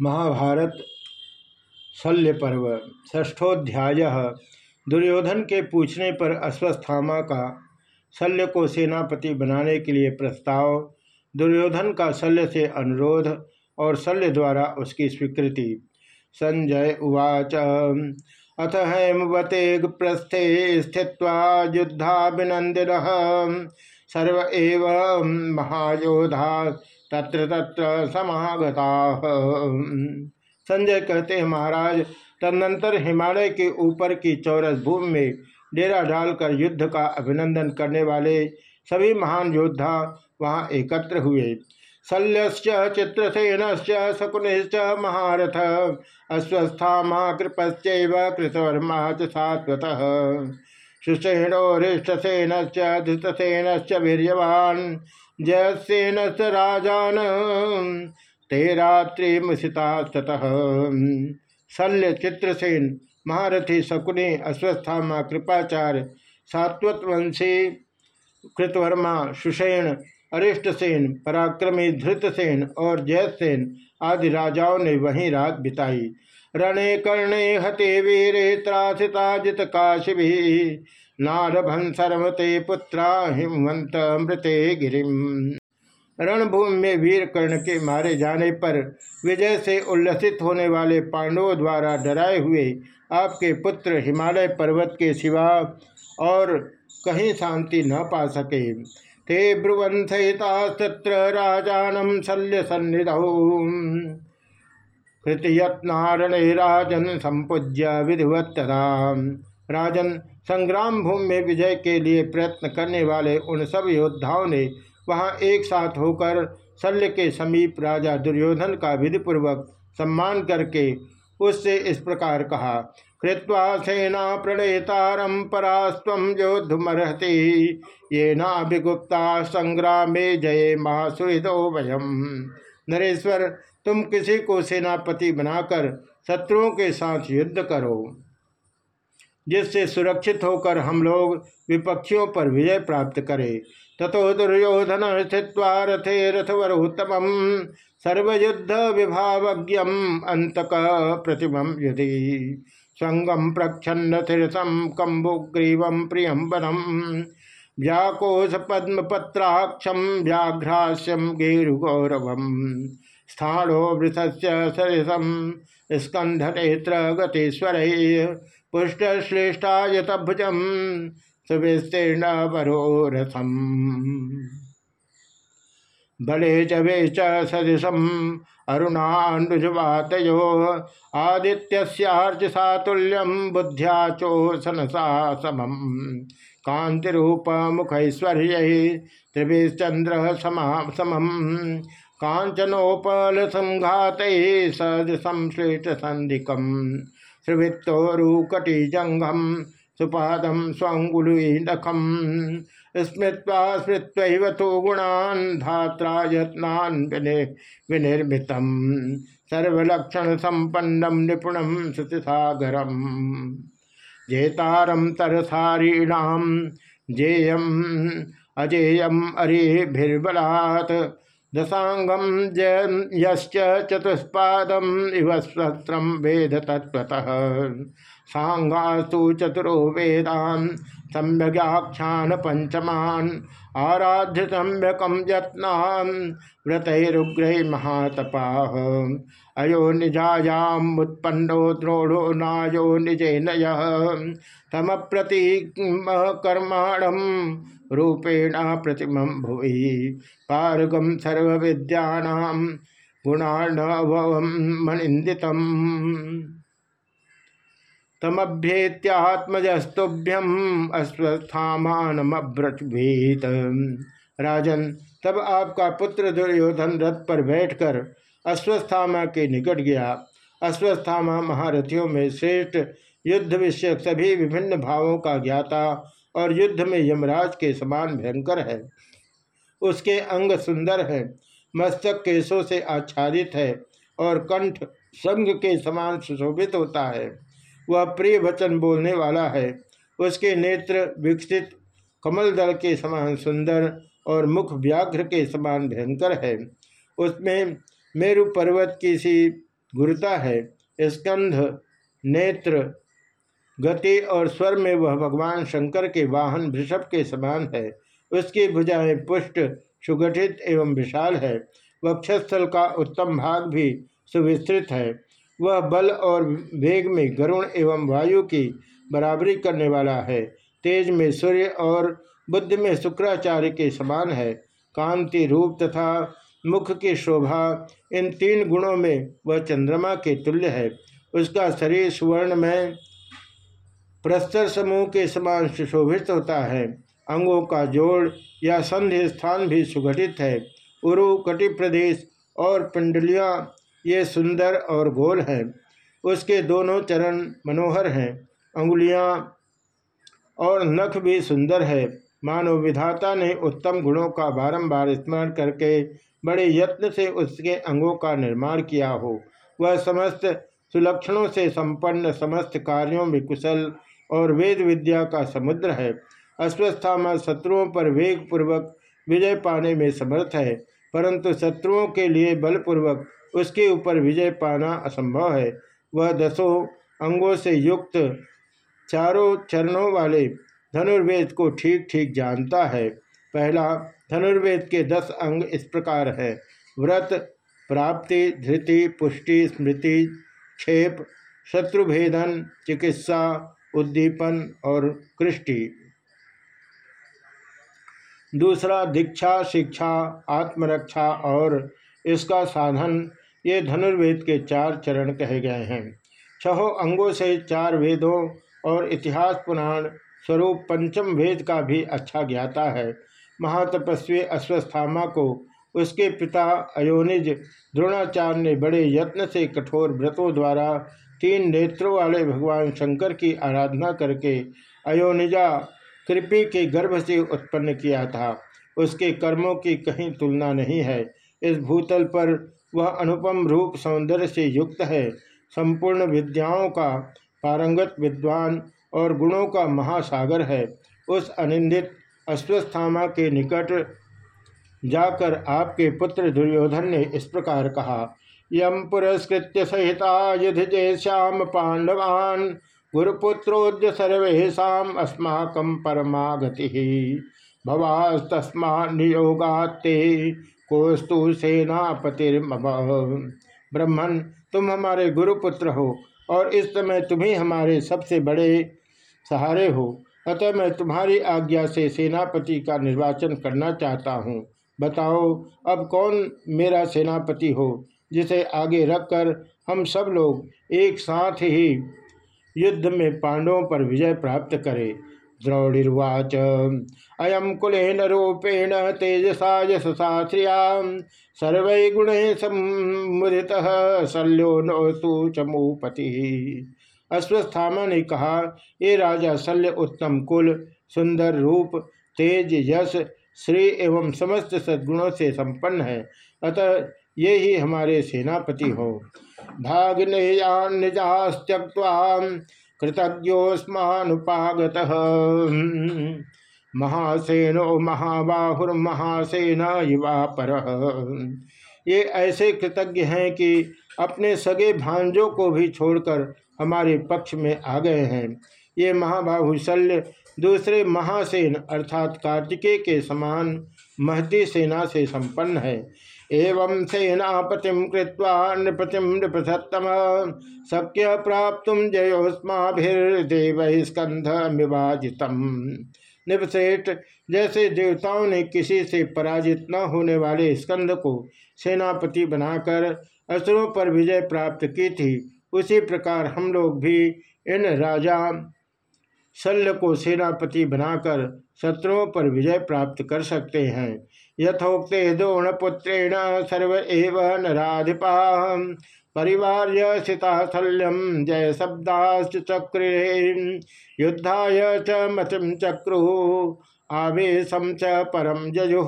महाभारत शल्य पर्व ष्ठोध्याय दुर्योधन के पूछने पर अश्वस्थामा का शल्य को सेनापति बनाने के लिए प्रस्ताव, दुर्योधन का शल्य से अनुरोध और शल्य द्वारा उसकी स्वीकृति। संजय उवाच, अथ हेमवते प्रस्थे स्थित्वा युद्धाभिनंदिन सर्व महायोधा तत्र तत्र समागता। संजय कहते हैं, महाराज, तदनंतर हिमालय के ऊपर की चौरस भूमि में डेरा डालकर युद्ध का अभिनंदन करने वाले सभी महान योद्धा वहाँ एकत्र हुए। शल्यश्च चित्रसेन शकुनिश्च, महारथ अस्वस्थामा कृपश्चैव, कृतवर्मा च सुसेनोरिष्टसेन धृतसेन वीर्यवान् जयसेन राजान तेरात्रि मुसिता ततः। शल्य चित्रसेन, महारथी शकुने, अश्वस्थामा कृपाचार्य सात्वतवंशी, कृतवर्मा, सुषेण, अरिष्टसेन, पराक्रमी धृतसेन और जयसेन आदि राजाओं ने वहीं रात बिताई। रणे कर्णे हते वीरे त्रासिता जित काशि नारभन सर्वते पुत्रा हिमवंत मृते गिरिम। रणभूमि में वीर कर्ण के मारे जाने पर विजय से उल्लसित होने वाले पांडवों द्वारा डराए हुए आपके पुत्र हिमालय पर्वत के सिवा और कहीं शांति न पा सके। ते ब्रुवन सहितास्त्र राजानम शल्य सन्निध। कृतयत्नारणे राजन संपूज्य विधिवत राजन संग्राम भूमि में विजय के लिए प्रयत्न करने वाले उन सब योद्धाओं ने वहाँ एक साथ होकर शल्य के समीप राजा दुर्योधन का विधिपूर्वक सम्मान करके उससे इस प्रकार कहा, कृत्वा सेना प्रणेतारम परास्व योद्धुमर्हति। ये नाभिगुप्ता संग्रामे जय महासुहृदो वयम। नरेश्वर तुम किसी को सेनापति बनाकर शत्रुओं के साथ युद्ध करो, जिससे सुरक्षित होकर हम लोग विपक्षियों पर विजय प्राप्त करें। तथो दुर्योधन स्थित्वा रथे रथवरोत्तम सर्वयुद्ध विभावज्ञम अंतक प्रतिमं युधि संगम प्रक्षन्न थिरसम कम्बुग्रीव प्रियम वनम व्याकोश पद्मपत्राक्षम व्याघ्रास्यम गेरुगौरवम। स्थाणो वृथस्य सरिसम स्कंधनेत्र गतीश्वर पुष्ट श्रेष्ठायत भुजम सुविस्तीर्ण वरोरथम बले जवे चदिशम अरुणानुजवातयो आदित्यस्यार्जसातुल्यम बुद्ध्या चोसनसा समम। कांतिरूप मुखैश्वर्य त्रिभिश्चंद्र समम। कांचनोपल संघात सदृशम श्रेष्ठ संधिकम त्रिवृत्तोरुकटिजंगम सुपादम स्वांगुलुनखम स्मृत्वा स्मृत्व तो गुणान धात्रा यत्नान विनिर्मित सर्वलक्षण संपन्नम निपुणम श्रुतिसागरम। जेतारम तरसारीणाम। जेयम अजेयम अरिभिर्बलात्। दशांगम यश्च चतुष्पादम इव स्वस्त्रम वेद तत्वतः सांगास्तु चतुरो वेदान सम्यगाख्यान पंचमान आराध्य सम्यकम यत्नान व्रतरुग्रह महातपा। अयो निजायाम उत्पन्नो द्रोढ़ो नायो निजे नय तम प्रति कर्माणम रूपेण प्रतिम भुवि। पारगम सर्वविद्यानाम गुणाणवम मनिंदितम तमभ्येत्यात्मजस्तुभ्यम अश्वस्थामानमब्रवीत राजन, तब आपका पुत्र दुर्योधन रथ पर बैठकर अश्वस्थामा के निकट गया। अश्वस्थामा महारथियों में श्रेष्ठ युद्ध विषयक सभी विभिन्न भावों का ज्ञाता और युद्ध में यमराज के समान भयंकर है। उसके अंग सुंदर है, मस्तक केशों से आच्छादित है और कंठ संघ के समान सुशोभित होता है। वह प्रिय वचन बोलने वाला है। उसके नेत्र विकसित, कमल दल के समान सुंदर और मुख व्याघ्र के समान भयंकर है। उसमें मेरु पर्वत की सी गुरुता है। स्कंध, नेत्र गति और स्वर में वह भगवान शंकर के वाहन वृषभ के समान है। उसकी भुजाएँ पुष्ट, सुगठित एवं विशाल है। वक्षस्थल का उत्तम भाग भी सुविस्तृत है। वह बल और वेग में गरुण एवं वायु की बराबरी करने वाला है। तेज में सूर्य और बुद्धि में शुक्राचार्य के समान है। कांति रूप तथा मुख की शोभा, इन तीन गुणों में वह चंद्रमा के तुल्य है। उसका शरीर सुवर्ण में प्रस्तर समूह के समान सुशोभित होता है। अंगों का जोड़ या संधि स्थान भी सुगठित है। उरु, कटि प्रदेश और पिंडलियाँ ये सुंदर और गोल हैं। उसके दोनों चरण मनोहर हैं। अंगुलियाँ और नख भी सुंदर है। मानव विधाता ने उत्तम गुणों का बारंबार स्मरण करके बड़े यत्न से उसके अंगों का निर्माण किया हो। वह समस्त सुलक्षणों से संपन्न समस्त कार्यों में कुशल और वेद विद्या का समुद्र है। अश्वस्थामा शत्रुओं पर वेग पूर्वक विजय पाने में समर्थ है, परंतु शत्रुओं के लिए बलपूर्वक उसके ऊपर विजय पाना असंभव है। वह दसों अंगों से युक्त चारों चरणों वाले धनुर्वेद को ठीक ठीक जानता है। पहला, धनुर्वेद के दस अंग इस प्रकार है। व्रत, प्राप्ति, धृति, पुष्टि, स्मृति, क्षेप, शत्रुभेदन, चिकित्सा उद्दीपन और कृष्टि। दूसरा, दीक्षा, शिक्षा, आत्मरक्षा और इसका साधन, ये धनुर्वेद के चार चरण कहे गए हैं। छहों अंगों से चार वेदों और इतिहास पुराण स्वरूप पंचम वेद का भी अच्छा ज्ञाता है। महातपस्वी अश्वस्थामा को उसके पिता अयोनिज द्रोणाचार्य ने बड़े यत्न से कठोर व्रतों द्वारा तीन नेत्रों वाले भगवान शंकर की आराधना करके अयोनिजा कृपी के गर्भ से उत्पन्न किया था। उसके कर्मों की कहीं तुलना नहीं है। इस भूतल पर वह अनुपम रूप सौंदर्य से युक्त है। संपूर्ण विद्याओं का, पारंगत विद्वान और गुणों का महासागर है। उस अनिंदित अश्वस्थामा के निकट जाकर आपके पुत्र दुर्योधन ने इस प्रकार कहा यम पुरस्कृत्य सहिता युध जय श्याम पांडवान गुरुपुत्रोद्य सर्वेशा अस्माकं परमा गति भवास्तस्मा नियोगाते कोस्तु सेनापतिर्म ब्रह्मण तुम हमारे गुरुपुत्र हो, और इस समय तुम्ही हमारे सबसे बड़े सहारे हो। अतः मैं तुम्हारी आज्ञा से सेनापति का निर्वाचन करना चाहता हूँ। बताओ, अब कौन मेरा सेनापति हो? जिसे आगे रखकर हम सब लोग एक साथ ही युद्ध में पांडवों पर विजय प्राप्त करें। द्रौड़िर्वाच अयम कुलेन रूपेण तेजसा यशसा श्रिया सर्व गुण समुदित शल्यो नोस्तु चमूपति अश्वस्थामा ने कहा, ये राजा शल्य उत्तम कुल, सुंदर रूप, तेज यश श्री एवं समस्त सद्गुणों से संपन्न है। अतः ये ही हमारे सेनापति हो। भाग्नेयान्निजास्त्यक्त्वा कृतज्ञोस्मानुपागत महासेनो महाबाहुर महासेना युवा पर। ये ऐसे कृतज्ञ हैं कि अपने सगे भांजों को भी छोड़कर हमारे पक्ष में आ गए हैं। ये महाबाहुशल्य दूसरे महासेन अर्थात कार्तिकेय के समान महती सेना से संपन्न है। एवं सेनापति कृत्वा नृपतिम नृपसत्तम शक्य प्राप्त जयोस्माभिर्देव स्कंध विभाजित निपसेठ, जैसे देवताओं ने किसी से पराजित न होने वाले स्कंद को सेनापति बनाकर असुरों पर विजय प्राप्त की थी, उसी प्रकार हम लोग भी इन राजा शल्य को सेनापति बनाकर शत्रुओं पर विजय प्राप्त कर सकते हैं। यथोक्ते द्रोणपुत्रेण सर्व एव नाधिपा परिवार स्थिता शल्यम जय शब्दाश्च युद्धाय च मतिम चक्रु। आवेशम च परम जयु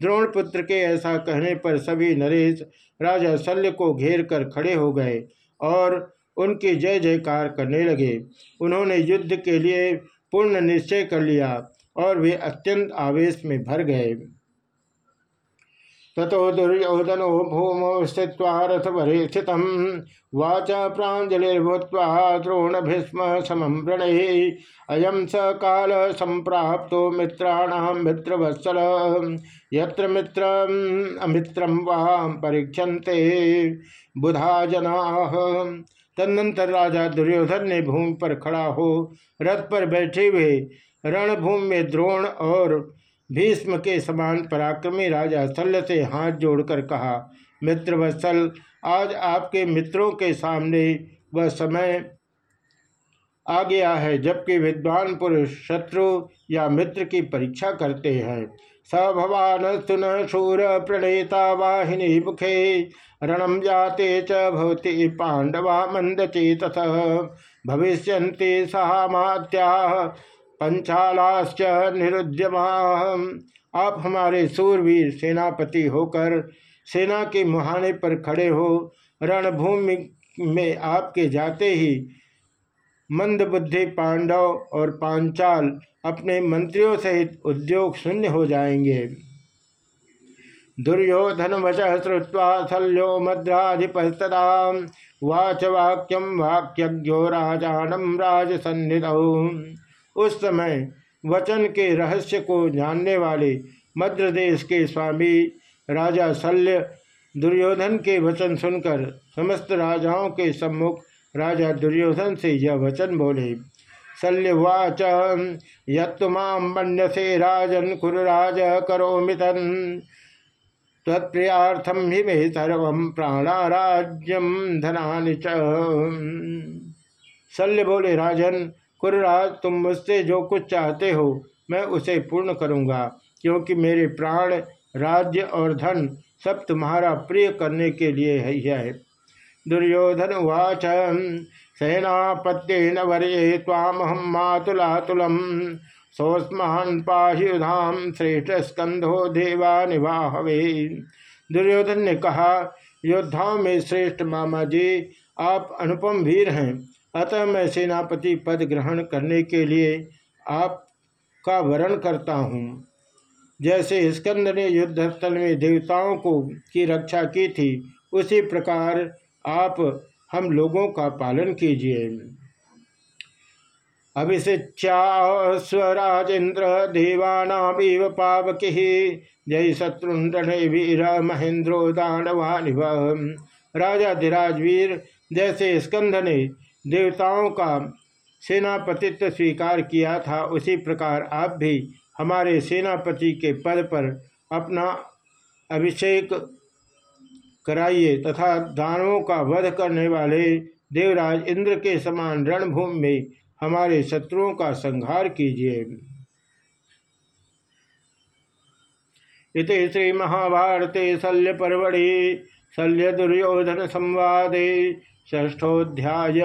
द्रोणपुत्र के ऐसा कहने पर सभी नरेश राजा शल्य को घेर कर खड़े हो गए और उनकी जय जयकार करने लगे। उन्होंने युद्ध के लिए पूर्ण निश्चय कर लिया और वे अत्यंत आवेश में भर गए। ततो दुर्योधनो भूमौ स्थित्वा रथवरे स्थित वाच प्राजलिर्भूत्वा द्रोण भीस्म समम वृणे अयम स काल संप्राप्तो मित्राणाम मित्रवत्सल। यत्र मित्र अमित्रम वाम परीक्षन्ते। बुधा जना तदनंतर राजा दुर्योधन ने भूमि पर खड़ा हो रथ पर बैठे हुए रणभूमि में द्रोण और भीष्म के समान पराक्रमी राजा शल्य से हाथ जोड़कर कहा, मित्र वत्सल, आज आपके मित्रों के सामने वह समय आ गया है, जबकि विद्वान पुरुष, शत्रु या मित्र की परीक्षा करते हैं। स भवान सुन शूर प्रणेता वाहिनी मुखे रणम जाते च पांडवा मंद चेत भविष्य सहामात्या पंचालाश्च निरुद्यमा आप हमारे सूरवीर सेनापति होकर सेना के मुहाने पर खड़े हो, रणभूमि में आपके जाते ही मंदबुद्धि पांडव और पांचाल अपने मंत्रियों सहित उद्योग शून्य हो जाएँगे। दुर्योधन वच श्रुवा शल्यो मद्राधिपस्तदा। वाच वाक्यम वाक्यज्ञो राजानम उस समय वचन के रहस्य को जानने वाले मध्य देश के स्वामी राजा शल्य दुर्योधन के वचन सुनकर समस्त राजाओं के सम्मुख राजा दुर्योधन से यह वचन बोले, शल्यवाच यम मन्यसे राजन कुरराज करो मितन। तत्प्रियार्थम ही मे सर्व प्राणाराज्यम धना शल्य बोले, राजन कुरराज तुम मुझसे जो कुछ चाहते हो, मैं उसे पूर्ण करूँगा, क्योंकि मेरे प्राण, राज्य और धन सब तुम्हारा प्रिय करने के लिए ही है। दुर्योधन उवाच सेनापत्य वर्ये ताम हम मातुलातुलम। सोस्मान पाहुधाम श्रेष्ठ स्कंधो देवा निवाहवे। दुर्योधन ने कहा, योद्धाओं में श्रेष्ठ मामा जी आप अनुपम वीर हैं। अतः मैं सेनापति पद ग्रहण करने के लिए आपका वरण करता हूँ। जैसे स्कंद ने युद्धस्थल में देवताओं को की रक्षा की थी, उसी प्रकार आप हम लोगों का पालन कीजिए। अभिषिच्या स्वराजेन्द्र देवानामीव पावकी जय शत्रुंडन वीर महेंद्रो दानवानिव। राजा धिराजवीर जैसे स्कंद ने देवताओं का सेनापतित्व स्वीकार किया था, उसी प्रकार आप भी हमारे सेनापति के पद पर अपना अभिषेक कराइए तथा दानवों का वध करने वाले देवराज इंद्र के समान रणभूमि में हमारे शत्रुओं का संहार कीजिए। इति श्री महाभारते शल्य परवड़ी शल्य दुर्योधन संवादे ष्ठोध्याय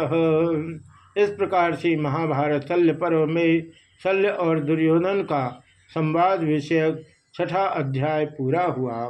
इस प्रकार से महाभारत शल्य पर्व में शल्य और दुर्योधन का संवाद विषयक छठा अध्याय पूरा हुआ।